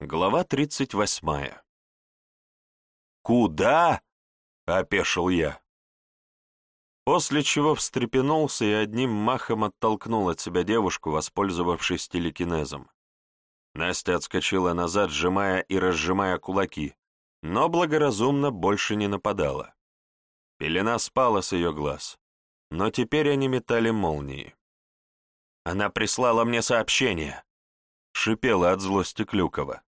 Глава тридцать восьмая. «Куда?» — опешил я. После чего встрепенулся и одним махом оттолкнул от себя девушку, воспользовавшись телекинезом. Настя отскочила назад, сжимая и разжимая кулаки, но благоразумно больше не нападала. Пелена спала с ее глаз, но теперь они метали молнии. «Она прислала мне сообщение», — шипела от злости Клюкова.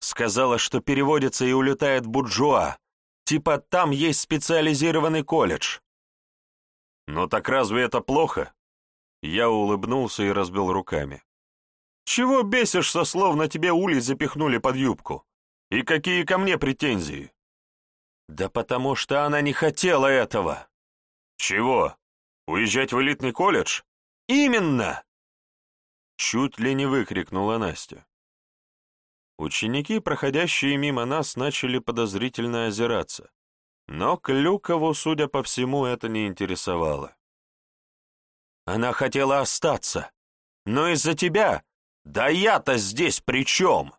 «Сказала, что переводится и улетает Буржуа. Типа там есть специализированный колледж». «Ну так разве это плохо?» Я улыбнулся и разбил руками. «Чего бесишься, словно тебе улей запихнули под юбку? И какие ко мне претензии?» «Да потому что она не хотела этого!» «Чего? Уезжать в элитный колледж?» «Именно!» Чуть ли не выкрикнула Настя. Ученики, проходящие мимо нас, начали подозрительно озираться, но Клюкову, судя по всему, это не интересовало. «Она хотела остаться, но из-за тебя, да я-то здесь при чем?»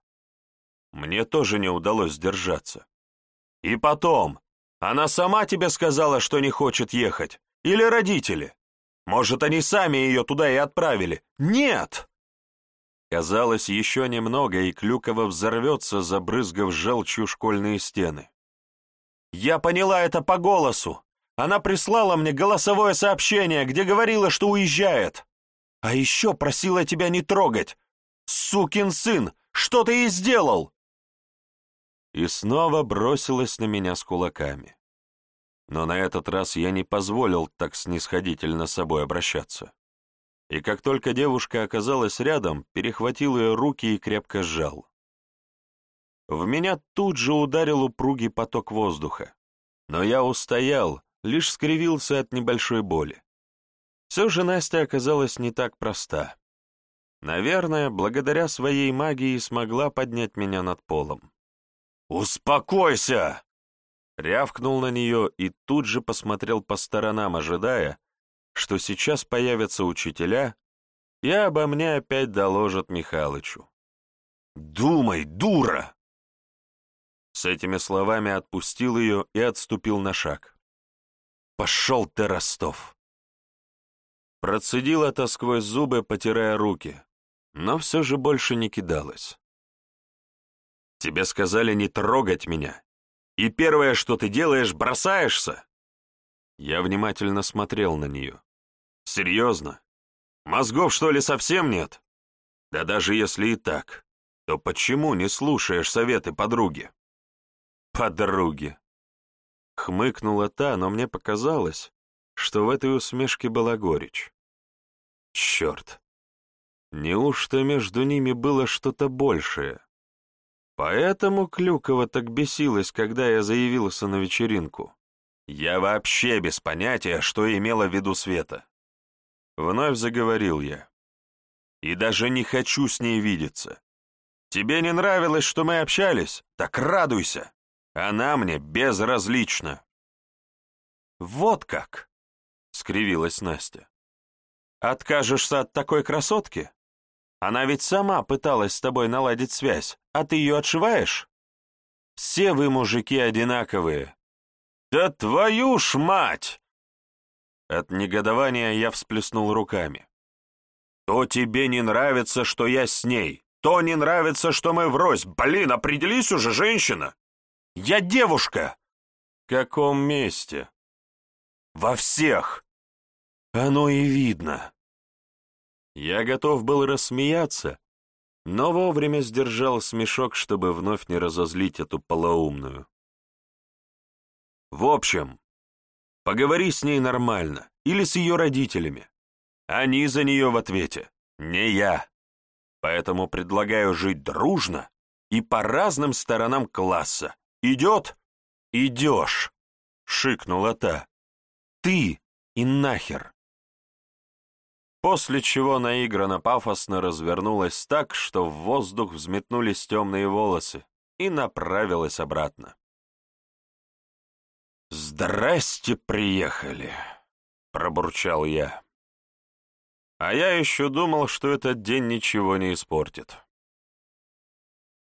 Мне тоже не удалось сдержаться. «И потом, она сама тебе сказала, что не хочет ехать, или родители?» Может, они сами ее туда и отправили? Нет!» Казалось, еще немного, и Клюкова взорвется, забрызгав желчью школьные стены. «Я поняла это по голосу. Она прислала мне голосовое сообщение, где говорила, что уезжает. А еще просила тебя не трогать. Сукин сын, что ты ей сделал?» И снова бросилась на меня с кулаками но на этот раз я не позволил так снисходительно с собой обращаться. И как только девушка оказалась рядом, перехватил ее руки и крепко сжал. В меня тут же ударил упругий поток воздуха, но я устоял, лишь скривился от небольшой боли. Все же Настя оказалась не так проста. Наверное, благодаря своей магии смогла поднять меня над полом. «Успокойся!» рявкнул на нее и тут же посмотрел по сторонам, ожидая, что сейчас появятся учителя, и обо мне опять доложат Михалычу. «Думай, дура!» С этими словами отпустил ее и отступил на шаг. «Пошел ты, Ростов!» Процедила та сквозь зубы, потирая руки, но все же больше не кидалась. «Тебе сказали не трогать меня, и первое, что ты делаешь, бросаешься?» Я внимательно смотрел на нее. «Серьезно? Мозгов, что ли, совсем нет? Да даже если и так, то почему не слушаешь советы подруги?» «Подруги!» Хмыкнула та, но мне показалось, что в этой усмешке была горечь. «Черт! Неужто между ними было что-то большее?» Поэтому Клюкова так бесилась, когда я заявился на вечеринку. Я вообще без понятия, что имела в виду Света. Вновь заговорил я. И даже не хочу с ней видеться. Тебе не нравилось, что мы общались? Так радуйся. Она мне безразлична. Вот как, — скривилась Настя. Откажешься от такой красотки? Она ведь сама пыталась с тобой наладить связь, а ты ее отшиваешь? Все вы, мужики, одинаковые. Да твою ж мать! От негодования я всплеснул руками. То тебе не нравится, что я с ней, то не нравится, что мы врозь. Блин, определись уже, женщина! Я девушка! В каком месте? Во всех! Оно и видно. Я готов был рассмеяться, но вовремя сдержал смешок, чтобы вновь не разозлить эту полоумную. В общем, поговори с ней нормально или с ее родителями. Они за нее в ответе, не я. Поэтому предлагаю жить дружно и по разным сторонам класса. Идет? Идешь, шикнула та. Ты и нахер после чего наигранно пафосно развернулась так, что в воздух взметнулись темные волосы и направилась обратно. «Здрасте, приехали!» — пробурчал я. А я еще думал, что этот день ничего не испортит.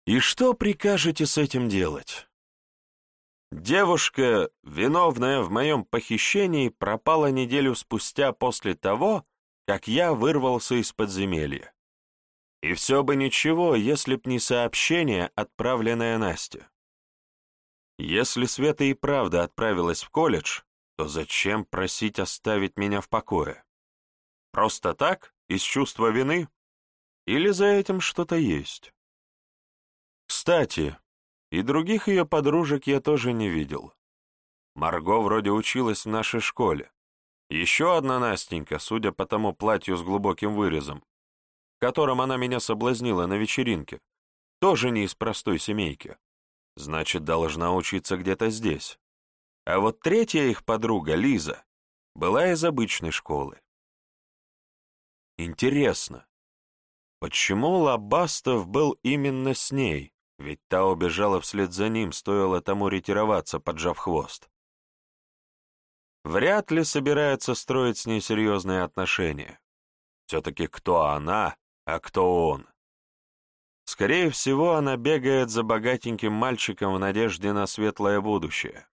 И что прикажете с этим делать? Девушка, виновная в моем похищении, пропала неделю спустя после того, как я вырвался из подземелья. И все бы ничего, если б не сообщение, отправленное Насте. Если Света и правда отправилась в колледж, то зачем просить оставить меня в покое? Просто так, из чувства вины? Или за этим что-то есть? Кстати, и других ее подружек я тоже не видел. Марго вроде училась в нашей школе. Еще одна Настенька, судя по тому платью с глубоким вырезом, в котором она меня соблазнила на вечеринке, тоже не из простой семейки. Значит, должна учиться где-то здесь. А вот третья их подруга, Лиза, была из обычной школы. Интересно, почему Лобастов был именно с ней, ведь та убежала вслед за ним, стоило тому ретироваться, поджав хвост. Вряд ли собирается строить с ней серьезные отношения. Все-таки кто она, а кто он? Скорее всего, она бегает за богатеньким мальчиком в надежде на светлое будущее.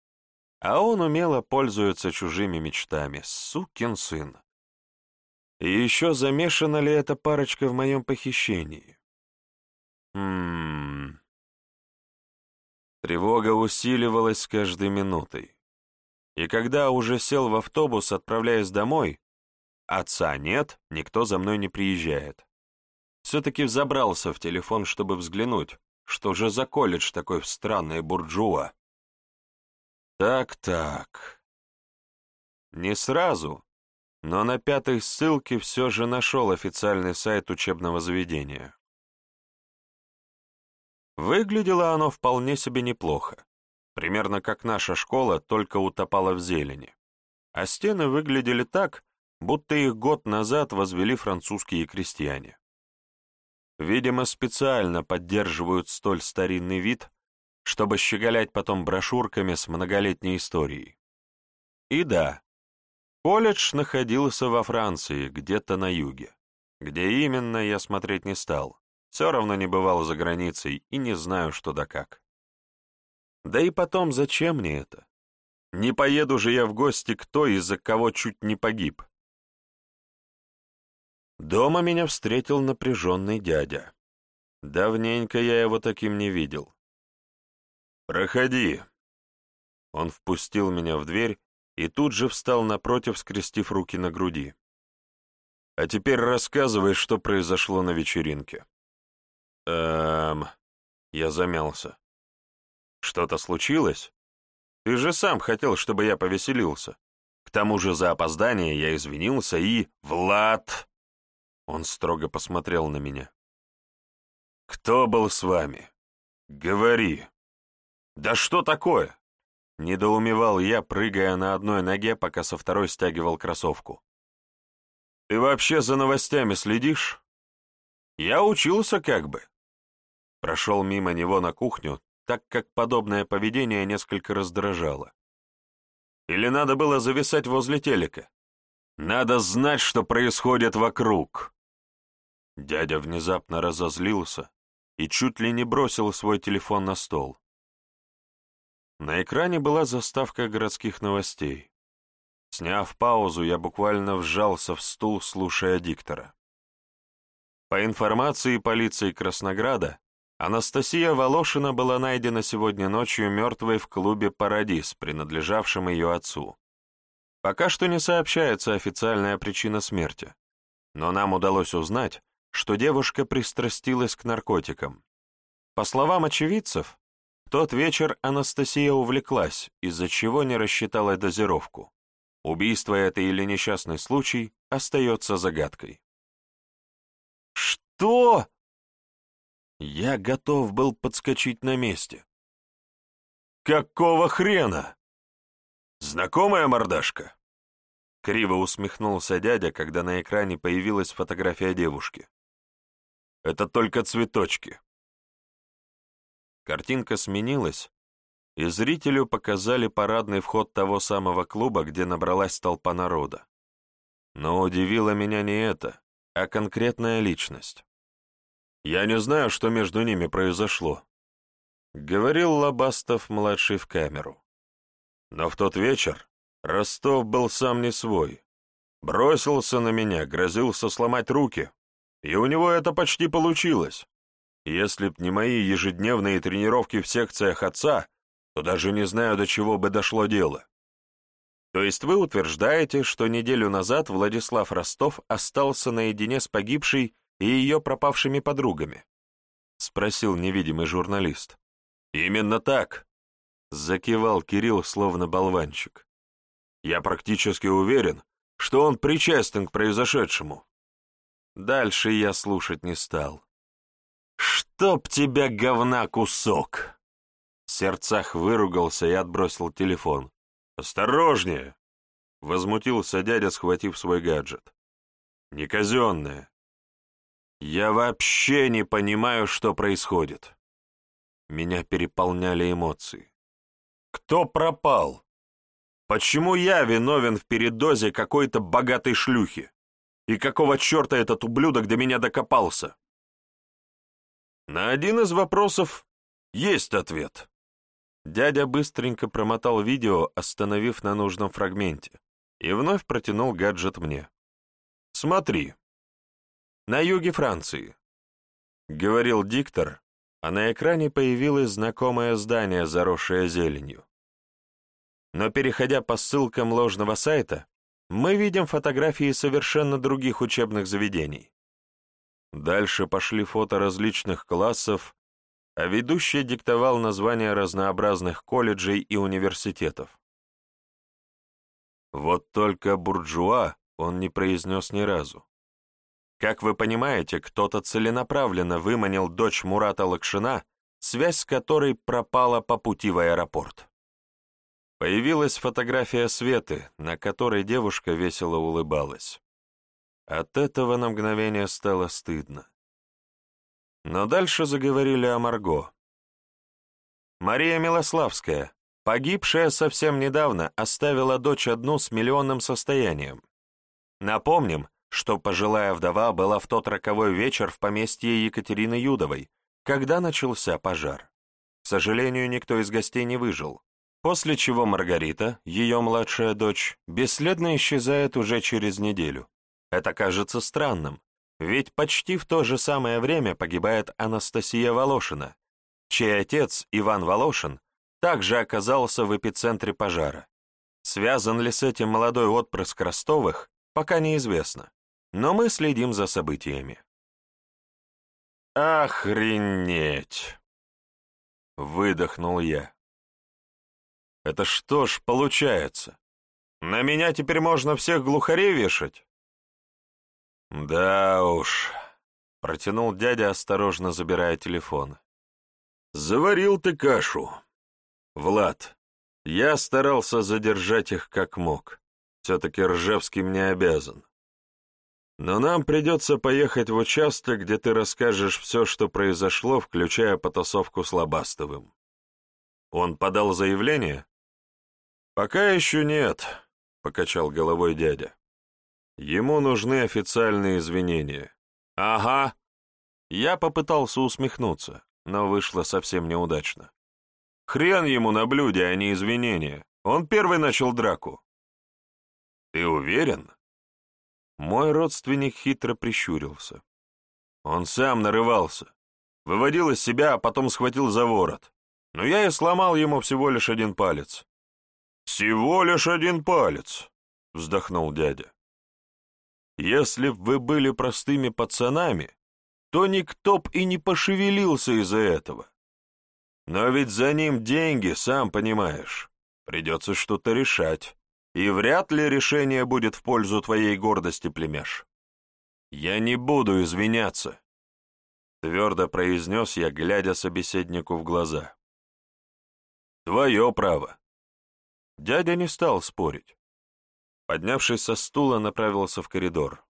А он умело пользуется чужими мечтами. Сукин сын. И еще замешана ли эта парочка в моем похищении? Хм... Тревога усиливалась с каждой минутой. И когда уже сел в автобус, отправляясь домой, отца нет, никто за мной не приезжает. Все-таки взобрался в телефон, чтобы взглянуть, что же за колледж такой странный буржуа. Так-так. Не сразу, но на пятой ссылке все же нашел официальный сайт учебного заведения. Выглядело оно вполне себе неплохо, примерно как наша школа, только утопала в зелени. А стены выглядели так, будто их год назад возвели французские крестьяне. Видимо, специально поддерживают столь старинный вид, чтобы щеголять потом брошюрками с многолетней историей. И да, колледж находился во Франции, где-то на юге. Где именно, я смотреть не стал. Все равно не бывал за границей и не знаю, что да как. Да и потом, зачем мне это? Не поеду же я в гости к той, из-за кого чуть не погиб. Дома меня встретил напряженный дядя. Давненько я его таким не видел. «Проходи». Он впустил меня в дверь и тут же встал напротив, скрестив руки на груди. «А теперь рассказывай, что произошло на вечеринке». Эм... Я замялся. Что-то случилось? Ты же сам хотел, чтобы я повеселился. К тому же за опоздание я извинился и... Влад! Он строго посмотрел на меня. Кто был с вами? Говори. Да что такое? Недоумевал я, прыгая на одной ноге, пока со второй стягивал кроссовку. Ты вообще за новостями следишь? Я учился как бы. Прошел мимо него на кухню, так как подобное поведение несколько раздражало. Или надо было зависать возле телека? Надо знать, что происходит вокруг. Дядя внезапно разозлился и чуть ли не бросил свой телефон на стол. На экране была заставка городских новостей. Сняв паузу, я буквально вжался в стул, слушая диктора. По информации полиции Краснограда, Анастасия Волошина была найдена сегодня ночью мертвой в клубе «Парадис», принадлежавшем ее отцу. Пока что не сообщается официальная причина смерти, но нам удалось узнать, что девушка пристрастилась к наркотикам. По словам очевидцев, в тот вечер Анастасия увлеклась, из-за чего не рассчитала дозировку. Убийство это или несчастный случай остается загадкой. «Что?» Я готов был подскочить на месте. «Какого хрена? Знакомая мордашка?» Криво усмехнулся дядя, когда на экране появилась фотография девушки. «Это только цветочки». Картинка сменилась, и зрителю показали парадный вход того самого клуба, где набралась толпа народа. Но удивило меня не это, а конкретная личность. Я не знаю, что между ними произошло», — говорил Лобастов-младший в камеру. «Но в тот вечер Ростов был сам не свой. Бросился на меня, грозился сломать руки, и у него это почти получилось. Если б не мои ежедневные тренировки в секциях отца, то даже не знаю, до чего бы дошло дело. То есть вы утверждаете, что неделю назад Владислав Ростов остался наедине с погибшей и ее пропавшими подругами? Спросил невидимый журналист. Именно так, закивал Кирилл, словно болванчик. Я практически уверен, что он причастен к произошедшему. Дальше я слушать не стал. «Чтоб тебя, говна, кусок!» В сердцах выругался и отбросил телефон. «Осторожнее!» — возмутился дядя, схватив свой гаджет. «Не казенное. Я вообще не понимаю, что происходит». Меня переполняли эмоции. «Кто пропал? Почему я виновен в передозе какой-то богатой шлюхи? И какого черта этот ублюдок до меня докопался?» На один из вопросов есть ответ. Дядя быстренько промотал видео, остановив на нужном фрагменте, и вновь протянул гаджет мне. «Смотри. На юге Франции», — говорил диктор, а на экране появилось знакомое здание, заросшее зеленью. Но переходя по ссылкам ложного сайта, мы видим фотографии совершенно других учебных заведений. Дальше пошли фото различных классов, а ведущий диктовал названия разнообразных колледжей и университетов. Вот только буржуа он не произнес ни разу. Как вы понимаете, кто-то целенаправленно выманил дочь Мурата Лакшина, связь с которой пропала по пути в аэропорт. Появилась фотография Светы, на которой девушка весело улыбалась. От этого на мгновение стало стыдно. Но дальше заговорили о Марго. Мария Милославская, погибшая совсем недавно, оставила дочь одну с миллионным состоянием. Напомним, что пожилая вдова была в тот роковой вечер в поместье Екатерины Юдовой, когда начался пожар. К сожалению, никто из гостей не выжил, после чего Маргарита, ее младшая дочь, бесследно исчезает уже через неделю. Это кажется странным, ведь почти в то же самое время погибает Анастасия Волошина, чей отец, Иван Волошин, также оказался в эпицентре пожара. Связан ли с этим молодой отпрыск Ростовых, пока неизвестно, но мы следим за событиями. «Охренеть!» — выдохнул я. «Это что ж получается? На меня теперь можно всех глухарей вешать?» «Да уж», — протянул дядя, осторожно забирая телефон. «Заварил ты кашу. Влад, я старался задержать их как мог. Все-таки Ржевский мне обязан. Но нам придется поехать в участок, где ты расскажешь все, что произошло, включая потасовку с Лобастовым. Он подал заявление? Пока еще нет, — покачал головой дядя. Ему нужны официальные извинения. Ага. Я попытался усмехнуться, но вышло совсем неудачно. Хрен ему на блюде, а не извинения. Он первый начал драку. Ты уверен? Мой родственник хитро прищурился. Он сам нарывался. Выводил из себя, а потом схватил за ворот. Но я и сломал ему всего лишь один палец. «Всего лишь один палец», — вздохнул дядя. Если б вы были простыми пацанами, то никто б и не пошевелился из-за этого. Но ведь за ним деньги, сам понимаешь. Придется что-то решать, и вряд ли решение будет в пользу твоей гордости, племяш. Я не буду извиняться, — твердо произнес я, глядя собеседнику в глаза. Твое право. Дядя не стал спорить. Поднявшись со стула, направился в коридор.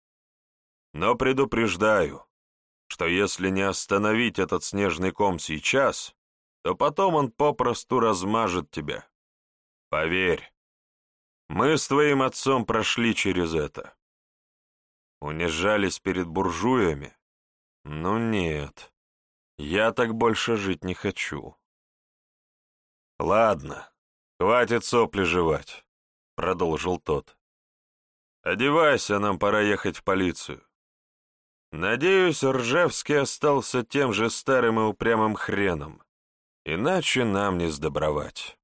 «Но предупреждаю, что если не остановить этот снежный ком сейчас, то потом он попросту размажет тебя. Поверь, мы с твоим отцом прошли через это. Унижались перед буржуями, Ну нет, я так больше жить не хочу. Ладно, хватит сопли жевать, продолжил тот. Одевайся, нам пора ехать в полицию. Надеюсь, Ржевский остался тем же старым и упрямым хреном, иначе нам не сдобровать.